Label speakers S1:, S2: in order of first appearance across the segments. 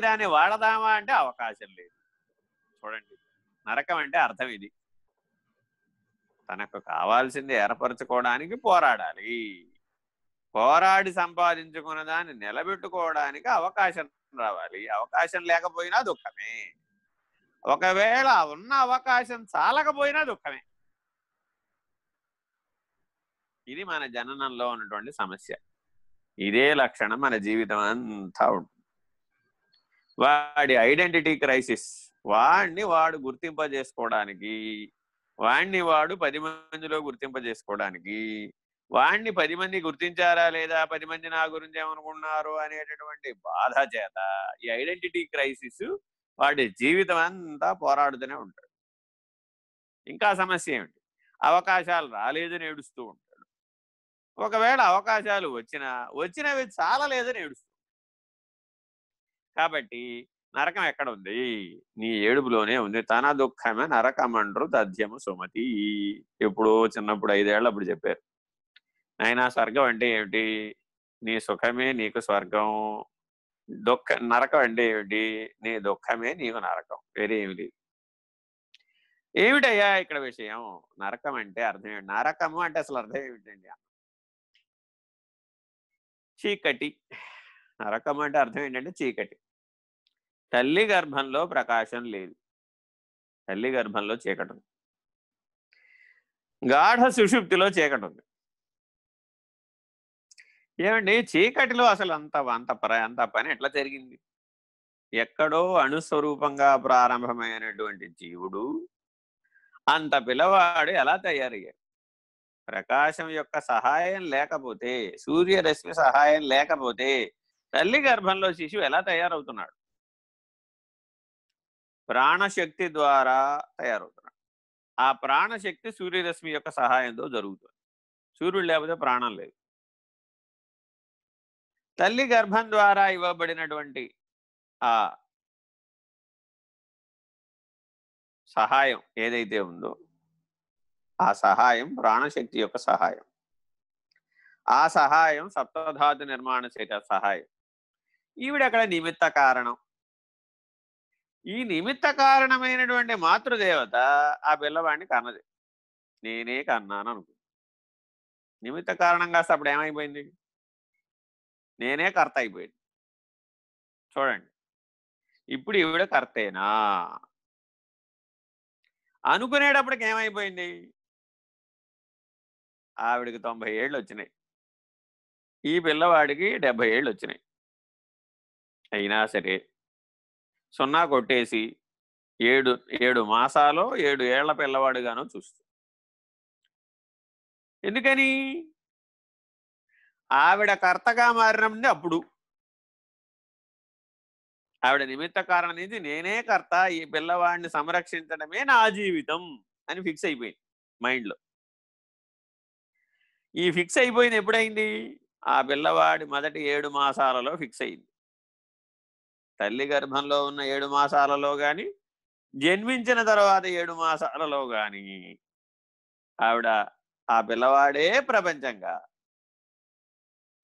S1: శరీరాన్ని వాడదామా అంటే అవకాశం లేదు. చూడండి. నరకం అంటే అర్థం ఇది. తనకు కావాల్సింది ఏర్పరచుకోవడానికి పోరాడాలి. పోరాడి సంపాదించుకున్న దాన్ని నిలబెట్టుకోవడానికి అవకాశం రావాలి. అవకాశం లేకపోయినా దుఃఖమే. ఒకవేళ ఉన్న అవకాశం చాలకపోయినా దుఃఖమే. ఇది మన జననంలో ఉన్నటువంటి సమస్య. ఇదే లక్షణం మన జీవితం అంతా ఉంటుంది. వాడి ఐడెంటిటీ క్రైసిస్. వాడిని వాడు గుర్తింపజేసుకోవడానికి వాణ్ణి వాడు పది మందిలో గుర్తింపజేసుకోవడానికి వాణ్ణి పది మంది గుర్తించారా లేదా పది మంది నా గురించి ఏమనుకున్నారు అనేటటువంటి బాధ చేత ఈ ఐడెంటిటీ క్రైసిస్ వాడి జీవితం అంతా పోరాడుతూనే ఉంటాడు. ఇంకా సమస్య ఏమిటి? అవకాశాలు రాలేదని ఏడుస్తూ ఉంటాడు. ఒకవేళ అవకాశాలు వచ్చినా వచ్చినవి చాలా లేదని ఏడుస్తూ కాబట్టి నరకం ఎక్కడ ఉంది నీ ఏడుపులోనే ఉంది. తన దుఃఖమే నరకమండ్రు తథ్యము సుమతి. ఎప్పుడో చిన్నప్పుడు ఐదేళ్ళు అప్పుడు చెప్పారు. ఆయన స్వర్గం అంటే ఏమిటి? నీ సుఖమే నీకు స్వర్గం. దుఃఖ నరకం అంటే ఏమిటి? నీ దుఃఖమే నీకు నరకం. వేరే ఏమి లేదు. ఏమిటయ్యా ఇక్కడ విషయం? నరకం అంటే అర్థం ఏమిటి? నరకము అంటే అసలు అర్థం ఏమిటండి? చీకటి. నరకం అంటే అర్థం ఏంటంటే చీకటి. తల్లి గర్భంలో ప్రకాశం లేదు. తల్లి గర్భంలో చీకటి ఉంది. గాఢ సుషుప్తిలో చీకటి ఉంది. ఏమండి? చీకటిలో అసలు అంత అంత అంత పని ఎట్లా జరిగింది? ఎక్కడో అణుస్వరూపంగా ప్రారంభమైనటువంటి జీవుడు అంత పిల్లవాడు ఎలా తయారయ్యాడు? ప్రకాశం యొక్క సహాయం లేకపోతే సూర్యరశ్మి సహాయం లేకపోతే తల్లి గర్భంలో శిశువు ఎలా తయారవుతున్నాడు? ప్రాణశక్తి ద్వారా తయారవుతున్నాడు ఆ ప్రాణశక్తి సూర్యరశ్మి యొక్క సహాయంతో జరుగుతుంది. సూర్యుడు లేకపోతే ప్రాణం లేదు. తల్లి గర్భం ద్వారా ఇవ్వబడినటువంటి ఆ సహాయం ఏదైతే ఉందో ఆ సహాయం ప్రాణశక్తి యొక్క సహాయం. ఆ సహాయం సప్తధాతు నిర్మాణ చేత సహాయం. ఈవిడ అక్కడ నిమిత్త కారణం. ఈ నిమిత్త కారణమైనటువంటి మాతృదేవత ఆ పిల్లవాడిని కన్నది. నేనే కన్నాను అనుకో నిమిత్త కారణం కాస్త అప్పుడు ఏమైపోయింది? నేనే కర్త అయిపోయింది. చూడండి. ఇప్పుడు ఈవిడ కర్తేనా? అనుకునేటప్పటికి ఏమైపోయింది? ఆవిడికి తొంభై ఏళ్ళు వచ్చినాయి ఈ పిల్లవాడికి డెబ్బై ఏళ్ళు వచ్చినాయి అయినా సరే సున్నా కొట్టేసి ఏడు ఏడు మాసాలో ఏడు ఏళ్ళ పిల్లవాడుగానో చూస్తూ. ఎందుకని? ఆవిడ కర్తగా మారినండి అప్పుడు. ఆవిడ నిమిత్త కారణం నుంచి నేనే కర్త ఈ పిల్లవాడిని సంరక్షించడమే నా జీవితం అని ఫిక్స్ అయిపోయింది మైండ్లో. ఈ ఫిక్స్ అయిపోయింది ఎప్పుడైంది? ఆ పిల్లవాడి మొదటి ఏడు మాసాలలో ఫిక్స్ అయింది. తల్లి గర్భంలో ఉన్న ఏడు మాసాలలో కానీ జన్మించిన తర్వాత ఏడు మాసాలలో కానీ ఆవిడ ఆ పిల్లవాడే ప్రపంచంగా.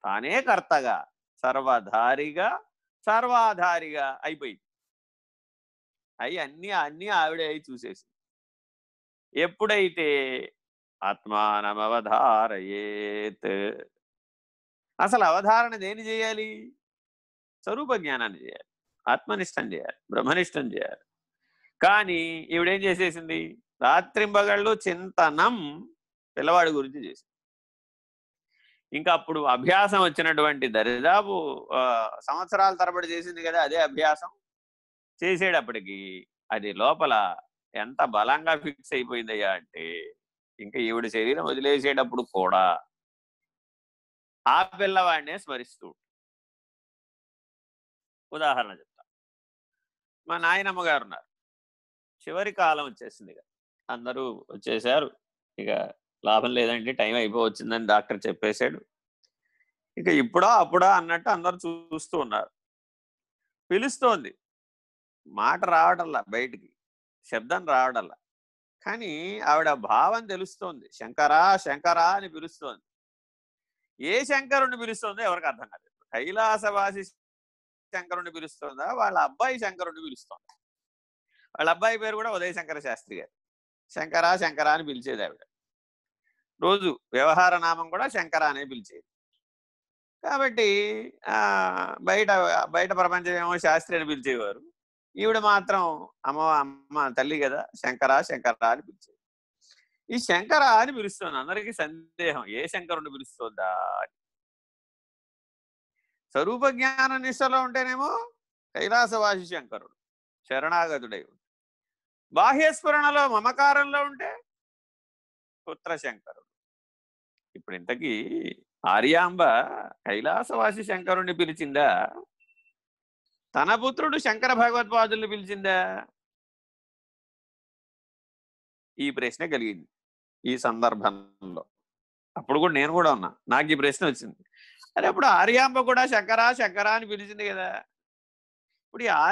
S1: తానే కర్తగా సర్వధారిగా సర్వాధారిగా అయిపోయింది. అవి అన్ని అన్ని ఆవిడే అయి చూసేసింది. ఎప్పుడైతే ఆత్మానమవధారయేత్ అసలు అవధారణ దేని చేయాలి? స్వరూప జ్ఞానాన్ని చేయాలి. ఆత్మనిష్టం చేయాలి బ్రహ్మనిష్టం చేయాలి. కానీ ఈవిడేం చేసేసింది? రాత్రింబగళ్ళు చింతనం పిల్లవాడి గురించి చేసింది. ఇంకా అప్పుడు అభ్యాసం వచ్చినటువంటి దరిదాపు సంవత్సరాల తరబడి చేసింది కదా అదే అభ్యాసం. చేసేటప్పటికి అది లోపల ఎంత బలంగా ఫిక్స్ అయిపోయిందయ్యా అంటే ఇంకా ఈవిడ శరీరం వదిలేసేటప్పుడు కూడా ఆ పిల్లవాడినే స్మరిస్తూ ఉదాహరణ చెప్తాను మా నాయనమ్మ గారు ఉన్నారు చివరి కాలం వచ్చేసింది ఇక అందరూ వచ్చేసారు. ఇక లాభం లేదంటే టైం అయిపోవచ్చిందని డాక్టర్ చెప్పేశాడు. ఇక ఇప్పుడా అప్పుడా అన్నట్టు అందరు చూస్తూ ఉన్నారు. పిలుస్తోంది. మాట రావటల్లా బయటికి. శబ్దం రావటల్లా కానీ ఆవిడ భావం తెలుస్తోంది. శంకరా శంకరా అని పిలుస్తోంది. ఏ శంకరుణ్ణి పిలుస్తోందో ఎవరికి అర్థం కాలేదు. కైలాసవాసి శంకరుణ్ణి పిలుస్తుందా? వాళ్ళ అబ్బాయి శంకరుణ్ణి పిలుస్తుందా? వాళ్ళ అబ్బాయి పేరు కూడా ఉదయ శంకర శాస్త్రి గారు. శంకరా శంకర అని పిలిచేది ఆవిడ. రోజు వ్యవహార నామం కూడా శంకర అనే పిలిచేది. కాబట్టి బయట బయట ప్రపంచం ఏమో శాస్త్రి అని పిలిచేవారు. ఈవిడ మాత్రం అమ్మ అమ్మ తల్లి కదా శంకర శంకరా అని పిలిచేది. ఈ శంకర అని పిలుస్తుంది. అందరికీ సందేహం. ఏ శంకరుని పిలుస్తుందా అని. స్వరూప జ్ఞాన నిష్టలో ఉంటేనేమో కైలాసవాసి శంకరుడు శరణాగతుడై బాహ్యస్ఫురణలో మమకారంలో ఉంటే పుత్ర శంకరుడు ఇప్పుడు ఇంతకీ ఆర్యాంబ కైలాసవాసి శంకరుణ్ణి పిలిచిందా? తన పుత్రుడు శంకర భగవత్పాదుల్ని పిలిచిందా? ఈ ప్రశ్న కలిగింది ఈ సందర్భంలో. అప్పుడు కూడా నేను కూడా ఉన్నా. నాకు ఈ ప్రశ్న వచ్చింది. అరే అప్పుడు ఆర్యాంబ కూడా శంకరా శంకరా అని పిలిచింది కదా! ఇప్పుడు ఈ